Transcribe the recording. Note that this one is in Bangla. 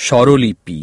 স্বরলিপি।